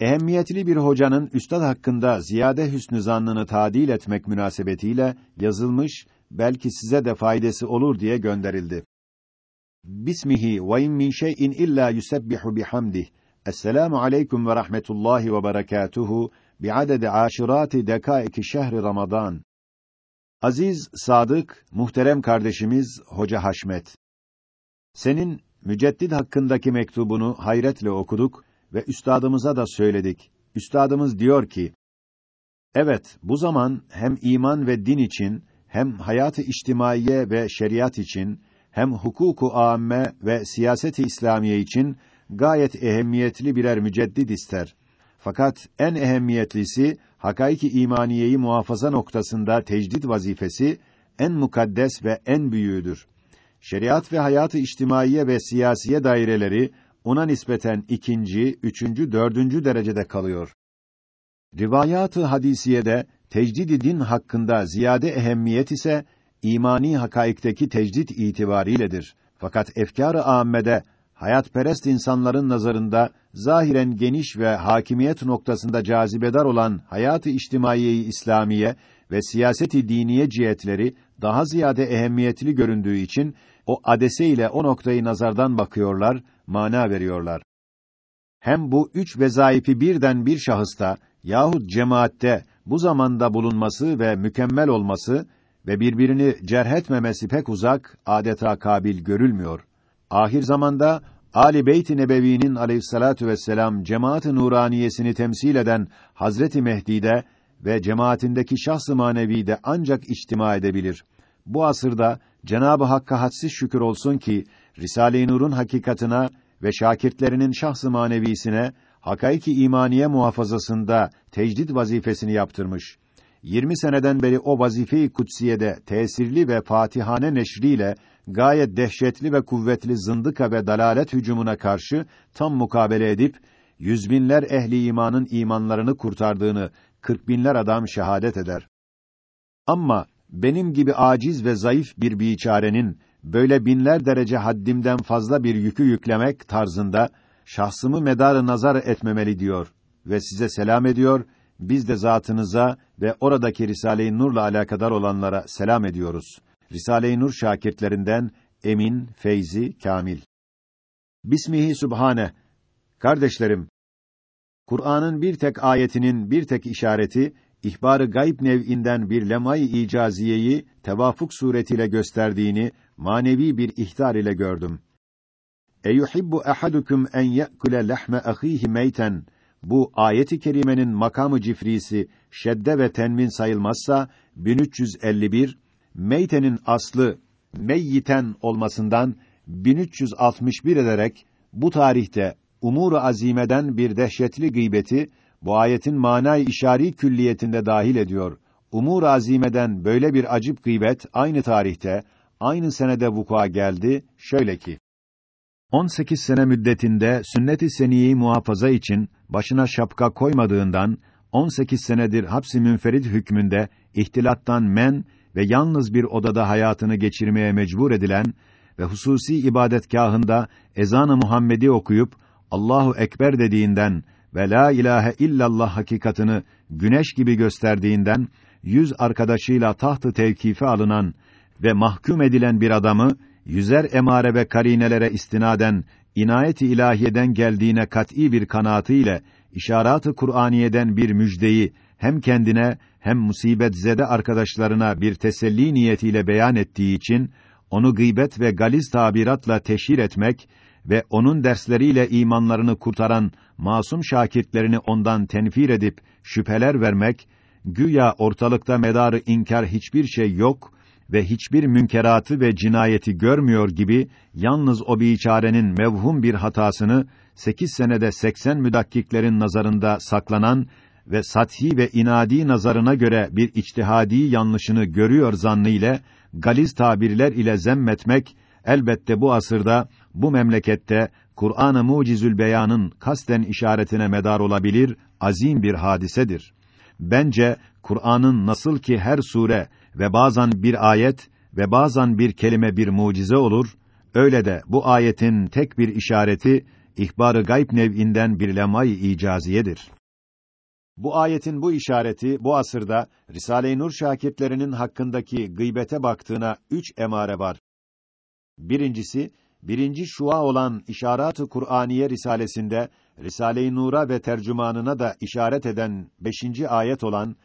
Ehemmiyetli bir hocanın üstad hakkında ziyade hüsnü zannını tadil etmek münasebetiyle yazılmış, belki size de faydası olur diye gönderildi. Bismihi ve in min şey'in illa yusebbihu bihamdih. Esselamu aleyküm ve rahmetullahi ve berekatuhu bi'adedi aşirati dekaiki şehri Ramazan. Aziz, sadık, muhterem kardeşimiz Hoca Haşmet. Senin müceddid hakkındaki mektubunu hayretle okuduk ve üstadımıza da söyledik. Üstadımız diyor ki: Evet, bu zaman hem iman ve din için, hem hayatı içtimaiye ve şeriat için, hem hukuku âme ve siyaseti İslamiye için gayet ehemmiyetli birer müceddid ister. Fakat en ehemmiyetlisi hakaiki imaniyeyi muhafaza noktasında tecdid vazifesi en mukaddes ve en büyüğüdür. Şeriat ve hayatı içtimaiye ve siyasiye daireleri ona nispeten ikinci, üçüncü, dördüncü derecede kalıyor. Rivayat-ı hadisiyede tecdid din hakkında ziyade ehemmiyet ise imani hakaikteki tecdid itibariyledir. Fakat efkâr-ı âmmede hayatperest insanların nazarında zahiren geniş ve hakimiyet noktasında cazibedar olan hayat-ı içtimaiyeyi İslamiye ve siyaseti diniye cihetleri daha ziyade ehemmiyetli göründüğü için o adese ile o noktayı nazardan bakıyorlar, mana veriyorlar. Hem bu üç vezaifi birden bir şahısta yahut cemaatte bu zamanda bulunması ve mükemmel olması ve birbirini cerh etmemesi pek uzak, adeta kabil görülmüyor. Ahir zamanda Ali Beyt-i Nebevi'nin aleyhissalatu vesselam cemaat-ı nuraniyesini temsil eden Hazreti Mehdi'de ve cemaatindeki şahs-ı manevi'de ancak içtima edebilir. Bu asırda Cenab-ı Hakk'a hadsiz şükür olsun ki Risale-i Nur'un hakikatına ve şakirtlerinin şahs-ı manevisine hakaiki imaniye muhafazasında tecdid vazifesini yaptırmış. 20 seneden beri o vazife-i kutsiyede tesirli ve fatihane neşriyle gayet dehşetli ve kuvvetli zındıka ve dalalet hücumuna karşı tam mukabele edip yüzbinler ehli imanın imanlarını kurtardığını kırk binler adam şehadet eder. Ama benim gibi aciz ve zayıf bir biçarenin böyle binler derece haddimden fazla bir yükü yüklemek tarzında şahsımı medarı nazar etmemeli diyor ve size selam ediyor. Biz de zatınıza ve oradaki Risale-i Nur'la alakadar olanlara selam ediyoruz. Risale-i Nur şakirtlerinden Emin, Feyzi, Kamil. Bismihi Sübhane. Kardeşlerim, Kur'an'ın bir tek ayetinin bir tek işareti ihbarı gayb nev'inden bir lemay icaziyeyi tevafuk suretiyle gösterdiğini manevi bir ihtar ile gördüm. Eyuhibbu ahadukum en ye'kule lahme ahihi meyten bu ayeti kerimenin makamı cifrisi şedde ve tenmin sayılmazsa 1351 meytenin aslı meyyiten olmasından 1361 ederek bu tarihte umur azimeden bir dehşetli gıybeti bu ayetin manay işari külliyetinde dahil ediyor. Umur azimeden böyle bir acip gıybet aynı tarihte, aynı senede vuku'a geldi. Şöyle ki 18 sene müddetinde sünnet-i seniyeyi muhafaza için başına şapka koymadığından 18 senedir hapsi münferit hükmünde ihtilattan men ve yalnız bir odada hayatını geçirmeye mecbur edilen ve hususi ibadetgahında ezan-ı Muhammedi okuyup Allahu ekber dediğinden ve la ilahe illallah hakikatını güneş gibi gösterdiğinden yüz arkadaşıyla tahtı tevkife alınan ve mahkum edilen bir adamı yüzer emare ve karinelere istinaden inayet-i ilahiyeden geldiğine kat'î bir kanaatı ile işaret-ı Kur'aniyeden bir müjdeyi hem kendine hem musibet zede arkadaşlarına bir teselli niyetiyle beyan ettiği için onu gıybet ve galiz tabiratla teşhir etmek ve onun dersleriyle imanlarını kurtaran masum şakirtlerini ondan tenfir edip şüpheler vermek, güya ortalıkta medarı inkar hiçbir şey yok ve hiçbir münkeratı ve cinayeti görmüyor gibi yalnız o biçarenin mevhum bir hatasını sekiz senede seksen müdakkiklerin nazarında saklanan ve sathi ve inadi nazarına göre bir içtihadi yanlışını görüyor zannı ile galiz tabirler ile zemmetmek elbette bu asırda bu memlekette Kur'an-ı Mucizül Beyan'ın kasten işaretine medar olabilir azim bir hadisedir. Bence Kur'an'ın nasıl ki her sure ve bazen bir ayet ve bazen bir kelime bir mucize olur, öyle de bu ayetin tek bir işareti ihbar-ı gayb nev'inden bir lemay icaziyedir. Bu ayetin bu işareti bu asırda Risale-i Nur şakirtlerinin hakkındaki gıybete baktığına üç emare var. Birincisi, birinci şua olan İşarat-ı Kur'aniye risalesinde Risale-i Nur'a ve tercümanına da işaret eden beşinci ayet olan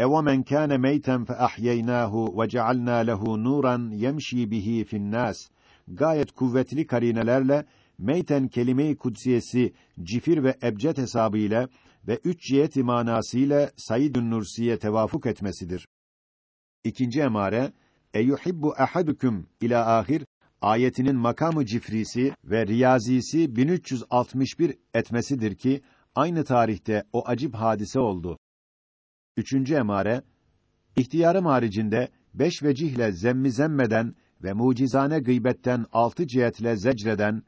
اَوَمَنْ كَانَ مَيْتًا فَأَحْيَيْنَاهُ وَجَعَلْنَا لَهُ نُورًا يَمْشِي بِهِ فِي النَّاسِ Gayet kuvvetli karinelerle meyten kelime-i kudsiyesi cifir ve ebced hesabı ile ve üç cihet manasıyla Said-ün Nursi'ye tevafuk etmesidir. İkinci emare eyuhibbu ahadukum ila ahir ayetinin makamı cifrisi ve riyazisi 1361 etmesidir ki aynı tarihte o acip hadise oldu. Üçüncü emare ihtiyarım haricinde beş vecihle zemmi zemmeden ve mucizane gıybetten altı cihetle zecreden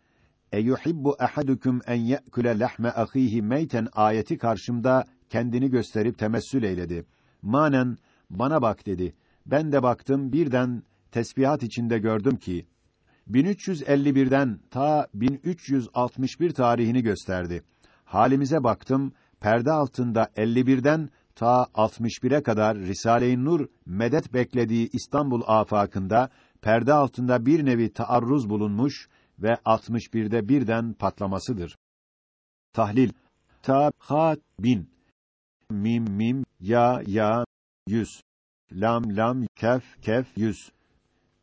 eyuhibbu ahadukum en ye'kule lahme ahihi meyten ayeti karşımda kendini gösterip temessül eyledi. Manen bana bak dedi. Ben de baktım birden tesbihat içinde gördüm ki 1351'den ta 1361 tarihini gösterdi. Halimize baktım, perde altında 51'den ta 61'e kadar Risale-i Nur medet beklediği İstanbul afakında perde altında bir nevi taarruz bulunmuş ve 61'de birden patlamasıdır. Tahlil. Ta ha bin. Mim mim ya ya yüz. Lam lam kef kef yüz.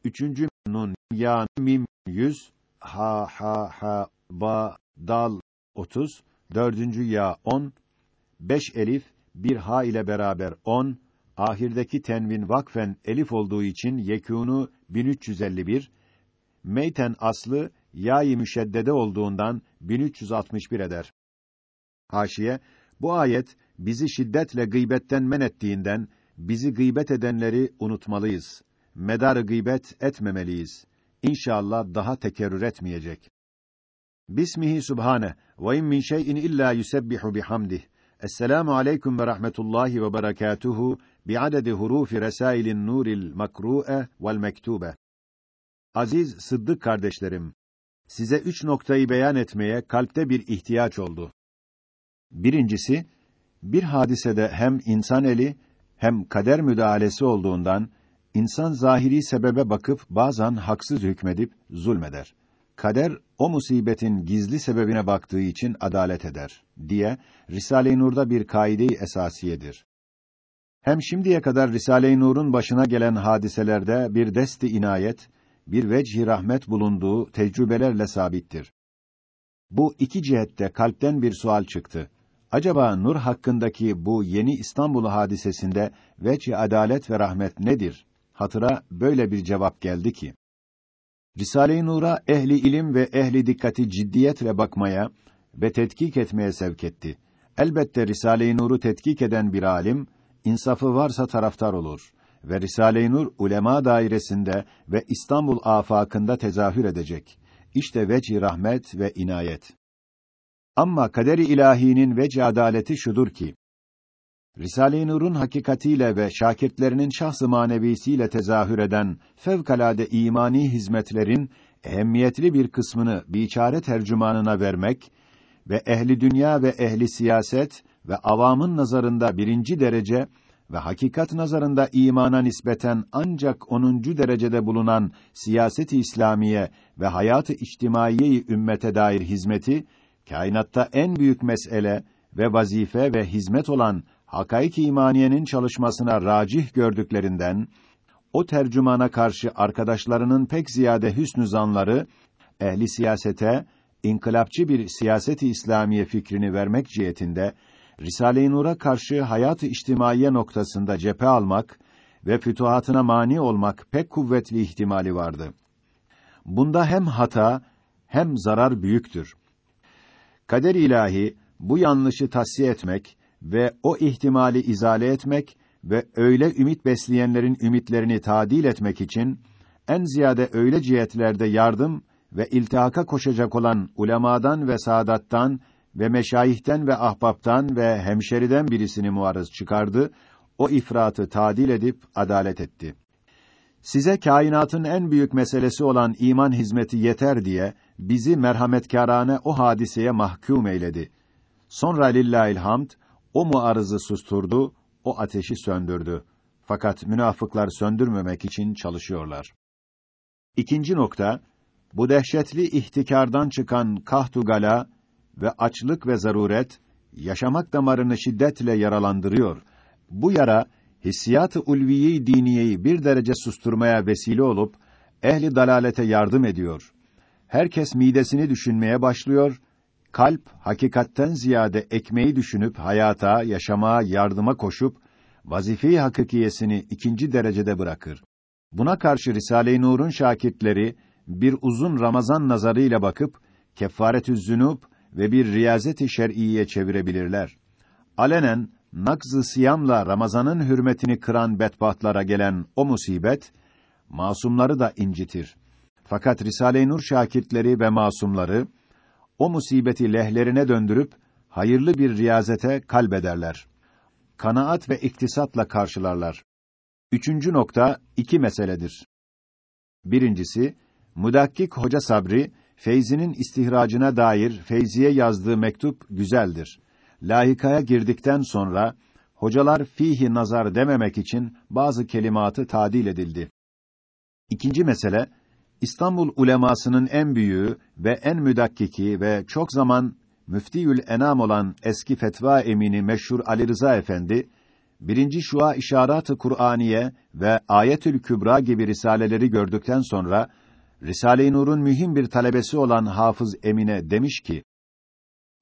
Üçüncü nun ya mim yüz. Ha ha ha ba dal otuz. Dördüncü ya on. Beş elif bir ha ile beraber on ahirdeki tenvin vakfen elif olduğu için yekûnu 1351 meyten aslı yâ-i müşeddede olduğundan 1361 eder. Haşiye bu ayet bizi şiddetle gıybetten men ettiğinden bizi gıybet edenleri unutmalıyız. Medar gıybet etmemeliyiz. İnşallah daha tekerrür etmeyecek. Bismihi subhane ve in min şey'in illa yusebbihu bihamdih. Esselamu aleyküm ve rahmetullahi ve berekatuhu bi'adedi hurufi resailin nuril makru'e vel mektube. Aziz Sıddık kardeşlerim, size üç noktayı beyan etmeye kalpte bir ihtiyaç oldu. Birincisi, bir hadisede hem insan eli hem kader müdahalesi olduğundan insan zahiri sebebe bakıp bazen haksız hükmedip zulmeder. Kader o musibetin gizli sebebine baktığı için adalet eder diye Risale-i Nur'da bir kaide-i esasiyedir. Hem şimdiye kadar Risale-i Nur'un başına gelen hadiselerde bir desti inayet, bir vecih rahmet bulunduğu tecrübelerle sabittir. Bu iki cihette kalpten bir sual çıktı. Acaba Nur hakkındaki bu yeni İstanbul hadisesinde vecih adalet ve rahmet nedir? Hatıra böyle bir cevap geldi ki: Risale-i Nur'a ehli ilim ve ehli dikkati ciddiyetle bakmaya ve tetkik etmeye sevk etti. Elbette Risale-i Nur'u tetkik eden bir alim insafı varsa taraftar olur ve Risale-i Nur ulema dairesinde ve İstanbul afakında tezahür edecek. İşte vecih rahmet ve inayet. Ama kaderi ilahinin vecih adaleti şudur ki Risale-i Nur'un hakikatiyle ve şakirtlerinin şahs-ı manevisiyle tezahür eden fevkalade imani hizmetlerin ehemmiyetli bir kısmını biçare tercümanına vermek ve ehli dünya ve ehli siyaset ve avamın nazarında birinci derece ve hakikat nazarında imana nispeten ancak onuncu derecede bulunan siyaset-i İslamiye ve hayatı içtimaiye ümmete dair hizmeti kainatta en büyük mesele ve vazife ve hizmet olan hakaik imaniyenin çalışmasına racih gördüklerinden o tercümana karşı arkadaşlarının pek ziyade hüsnü zanları ehli siyasete inkılapçı bir siyaset-i İslamiye fikrini vermek cihetinde Risale-i Nur'a karşı hayat-ı içtimaiye noktasında cephe almak ve fütuhatına mani olmak pek kuvvetli ihtimali vardı. Bunda hem hata hem zarar büyüktür. Kader ilahi bu yanlışı tasfiye etmek ve o ihtimali izale etmek ve öyle ümit besleyenlerin ümitlerini tadil etmek için en ziyade öyle cihetlerde yardım ve iltihaka koşacak olan ulemadan ve saadattan ve meşayihten ve ahbaptan ve hemşeriden birisini muarız çıkardı, o ifratı tadil edip adalet etti. Size kainatın en büyük meselesi olan iman hizmeti yeter diye bizi merhametkârane o hadiseye mahkum eyledi. Sonra lillahil hamd o muarızı susturdu, o ateşi söndürdü. Fakat münafıklar söndürmemek için çalışıyorlar. İkinci nokta, bu dehşetli ihtikardan çıkan kahtu gala ve açlık ve zaruret, yaşamak damarını şiddetle yaralandırıyor. Bu yara, hissiyat-ı ulviyi diniyeyi bir derece susturmaya vesile olup, ehli dalalete yardım ediyor. Herkes midesini düşünmeye başlıyor, kalp, hakikatten ziyade ekmeği düşünüp, hayata, yaşamaya, yardıma koşup, vazife-i hakikiyesini ikinci derecede bırakır. Buna karşı Risale-i Nur'un şakirtleri, bir uzun Ramazan nazarıyla bakıp, kefaretü zünub ve bir riyazet-i şer'iye çevirebilirler. Alenen, nakz-ı siyamla Ramazan'ın hürmetini kıran bedbahtlara gelen o musibet, masumları da incitir. Fakat Risale-i Nur şakirtleri ve masumları, o musibeti lehlerine döndürüp, hayırlı bir riyazete kalbederler. Kanaat ve iktisatla karşılarlar. Üçüncü nokta, iki meseledir. Birincisi, Mudakkik Hoca Sabri, Feyzi'nin istihracına dair Feyzi'ye yazdığı mektup güzeldir. Lahikaya girdikten sonra, hocalar fihi nazar dememek için bazı kelimatı tadil edildi. İkinci mesele, İstanbul ulemasının en büyüğü ve en müdakkiki ve çok zaman müftiyül enam olan eski fetva emini meşhur Ali Rıza Efendi, birinci şua işarat-ı Kur'aniye ve Ayetül Kübra gibi risaleleri gördükten sonra Risale-i Nur'un mühim bir talebesi olan Hafız Emine demiş ki: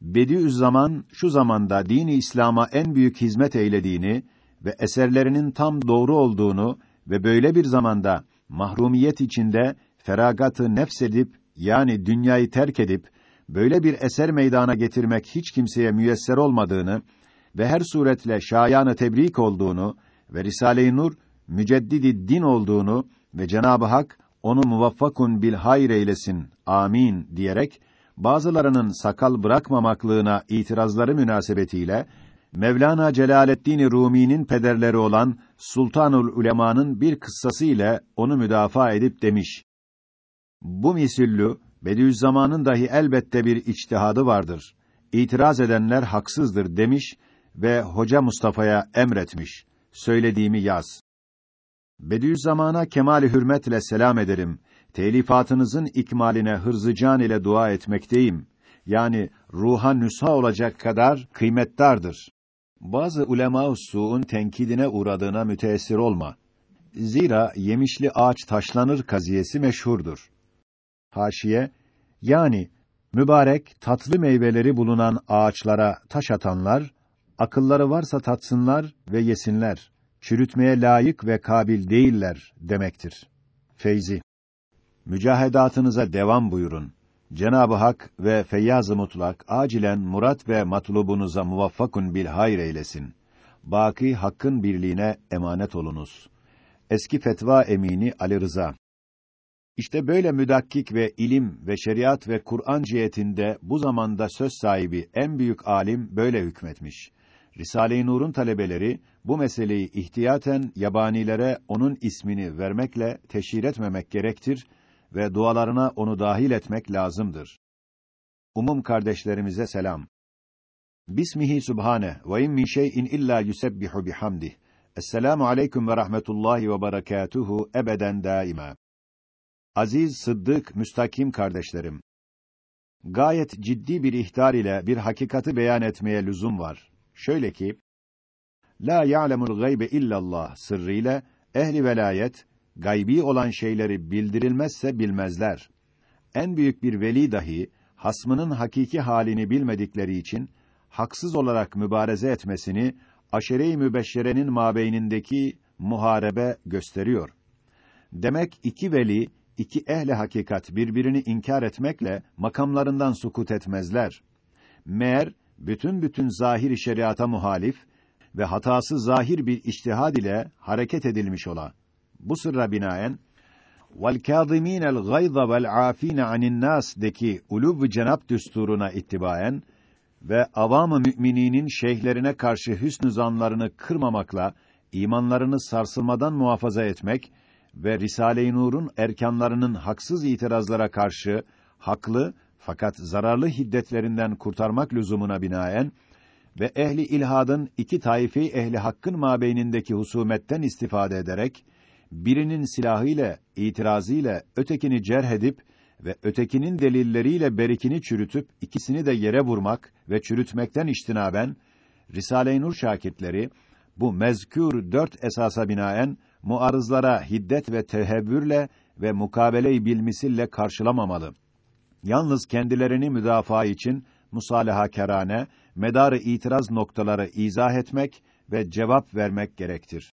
Bediüzzaman şu zamanda dini İslam'a en büyük hizmet eylediğini ve eserlerinin tam doğru olduğunu ve böyle bir zamanda mahrumiyet içinde feragatı nefsedip yani dünyayı terk edip böyle bir eser meydana getirmek hiç kimseye müyesser olmadığını ve her suretle şayanı tebrik olduğunu ve Risale-i Nur müceddidi din olduğunu ve Cenab-ı Hak onu muvaffakun bil hayr eylesin. Amin diyerek bazılarının sakal bırakmamaklığına itirazları münasebetiyle Mevlana Celaleddin Rumi'nin pederleri olan Sultanul Ulema'nın bir kıssası ile onu müdafaa edip demiş. Bu misillü Bediüzzaman'ın dahi elbette bir içtihadı vardır. İtiraz edenler haksızdır demiş ve Hoca Mustafa'ya emretmiş. Söylediğimi yaz. Bediüzzaman'a kemali hürmetle selam ederim. Telifatınızın ikmaline hırzıcan ile dua etmekteyim. Yani ruha nüsha olacak kadar kıymettardır. Bazı ulema suun tenkidine uğradığına müteessir olma. Zira yemişli ağaç taşlanır kaziyesi meşhurdur. Haşiye yani mübarek tatlı meyveleri bulunan ağaçlara taş atanlar akılları varsa tatsınlar ve yesinler. Çürütmeye layık ve kabil değiller demektir. Feyzi Mücahedatınıza devam buyurun. Cenab-ı Hak ve Feyyaz-ı Mutlak acilen murat ve matlubunuza muvaffakun bil hayr eylesin. Baki hakkın birliğine emanet olunuz. Eski fetva emini Ali Rıza işte böyle müdakkik ve ilim ve şeriat ve Kur'an cihetinde bu zamanda söz sahibi en büyük alim böyle hükmetmiş. Risale-i Nur'un talebeleri bu meseleyi ihtiyaten yabanilere onun ismini vermekle teşhir etmemek gerektir ve dualarına onu dahil etmek lazımdır. Umum kardeşlerimize selam. Bismihi subhane ve in min şey'in illa yusebbihu bihamdih. Esselamu aleyküm ve rahmetullahi ve berekatuhu ebeden daima. Aziz, sıddık, müstakim kardeşlerim. Gayet ciddi bir ihtar ile bir hakikati beyan etmeye lüzum var. Şöyle ki, La ya'lemul gaybe illallah sırrıyla ehli velayet gaybi olan şeyleri bildirilmezse bilmezler. En büyük bir veli dahi hasmının hakiki halini bilmedikleri için haksız olarak mübareze etmesini aşere-i mübeşşerenin mabeynindeki muharebe gösteriyor. Demek iki veli iki ehli hakikat birbirini inkar etmekle makamlarından sukut etmezler. Meğer bütün bütün zahir şeriata muhalif ve hatası zahir bir içtihad ile hareket edilmiş ola. Bu sırra binaen gayza vel âfîne anin nas deki ulûv cenab düsturuna ittibaen ve avam-ı mümininin şeyhlerine karşı hüsnü zanlarını kırmamakla imanlarını sarsılmadan muhafaza etmek ve Risale-i Nur'un erkanlarının haksız itirazlara karşı haklı fakat zararlı hiddetlerinden kurtarmak lüzumuna binaen ve ehli ilhadın iki taifi ehli hakkın mabeynindeki husumetten istifade ederek birinin silahıyla, itirazıyla ötekini cerh edip ve ötekinin delilleriyle berikini çürütüp ikisini de yere vurmak ve çürütmekten iştinaben Risale-i Nur şakirtleri bu mezkür dört esasa binaen muarızlara hiddet ve tehevvürle ve mukabele-i bilmisille karşılamamalı. Yalnız kendilerini müdafaa için musalaha kerane, medarı itiraz noktaları izah etmek ve cevap vermek gerektir.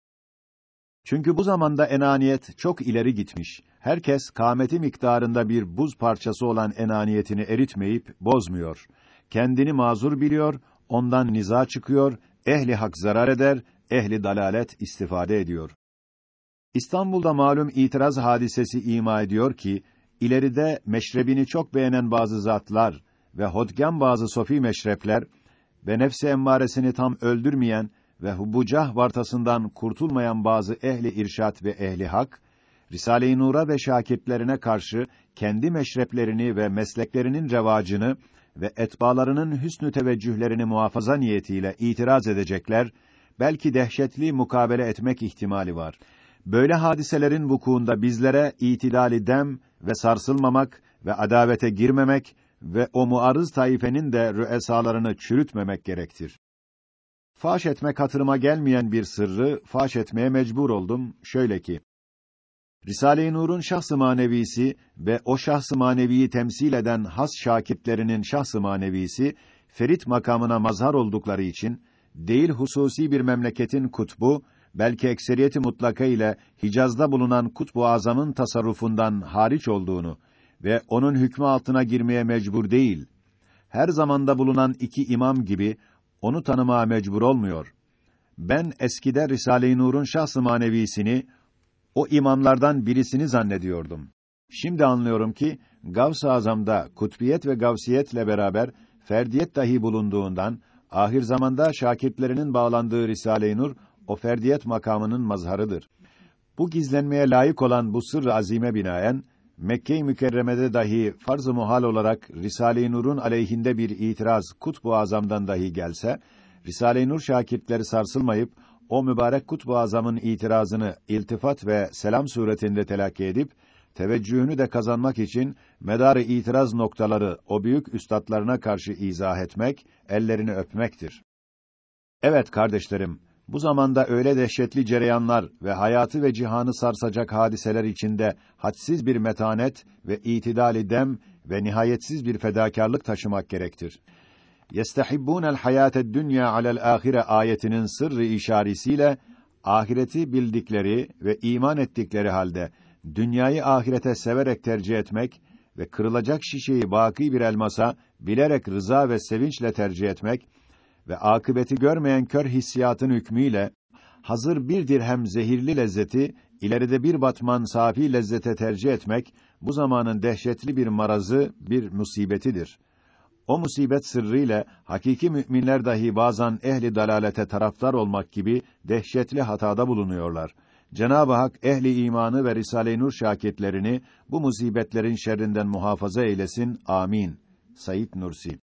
Çünkü bu zamanda enaniyet çok ileri gitmiş. Herkes kâmeti miktarında bir buz parçası olan enaniyetini eritmeyip bozmuyor. Kendini mazur biliyor, ondan niza çıkıyor, ehli hak zarar eder, ehli dalalet istifade ediyor. İstanbul'da malum itiraz hadisesi ima ediyor ki, ileride meşrebini çok beğenen bazı zatlar ve hodgam bazı sofi meşrepler ve nefsi emmaresini tam öldürmeyen ve hubucah vartasından kurtulmayan bazı ehli irşat ve ehli hak, Risale-i Nur'a ve şakirtlerine karşı kendi meşreplerini ve mesleklerinin revacını ve etbalarının hüsnü teveccühlerini muhafaza niyetiyle itiraz edecekler, belki dehşetli mukabele etmek ihtimali var. Böyle hadiselerin vukuunda bizlere itidali dem ve sarsılmamak ve adavete girmemek ve o muarız taifenin de rüesalarını çürütmemek gerektir. Faş etmek hatırıma gelmeyen bir sırrı faş etmeye mecbur oldum. Şöyle ki, Risale-i Nur'un şahs-ı manevisi ve o şahs-ı maneviyi temsil eden has şakitlerinin şahs-ı manevisi, ferit makamına mazhar oldukları için, değil hususi bir memleketin kutbu, belki ekseriyeti mutlaka ile Hicaz'da bulunan kutbu azamın tasarrufundan hariç olduğunu ve onun hükmü altına girmeye mecbur değil, her zamanda bulunan iki imam gibi onu tanımaya mecbur olmuyor. Ben eskide Risale-i Nur'un şahs-ı manevisini o imamlardan birisini zannediyordum. Şimdi anlıyorum ki Gavs-ı Azam'da kutbiyet ve gavsiyetle beraber ferdiyet dahi bulunduğundan ahir zamanda şakirtlerinin bağlandığı Risale-i Nur o ferdiyet makamının mazharıdır. Bu gizlenmeye layık olan bu sırrı azime binaen Mekke-i Mükerreme'de dahi farz-ı muhal olarak Risale-i Nur'un aleyhinde bir itiraz Kutbu Azam'dan dahi gelse, Risale-i Nur şakirtleri sarsılmayıp o mübarek Kutbu Azam'ın itirazını iltifat ve selam suretinde telakki edip teveccühünü de kazanmak için medarı itiraz noktaları o büyük üstadlarına karşı izah etmek, ellerini öpmektir. Evet kardeşlerim, bu zamanda öyle dehşetli cereyanlar ve hayatı ve cihanı sarsacak hadiseler içinde hadsiz bir metanet ve itidali dem ve nihayetsiz bir fedakarlık taşımak gerektir. Yestehibbûnel hayâted dünya alel âhire ayetinin sırrı işaretiyle ahireti bildikleri ve iman ettikleri halde dünyayı ahirete severek tercih etmek ve kırılacak şişeyi baki bir elmasa bilerek rıza ve sevinçle tercih etmek ve akıbeti görmeyen kör hissiyatın hükmüyle hazır bir dirhem zehirli lezzeti ileride bir batman safi lezzete tercih etmek bu zamanın dehşetli bir marazı, bir musibetidir. O musibet sırrıyla hakiki müminler dahi bazen ehli dalalete taraftar olmak gibi dehşetli hatada bulunuyorlar. Cenab-ı Hak ehli imanı ve Risale-i Nur şakitlerini bu musibetlerin şerrinden muhafaza eylesin. Amin. Sayit Nursi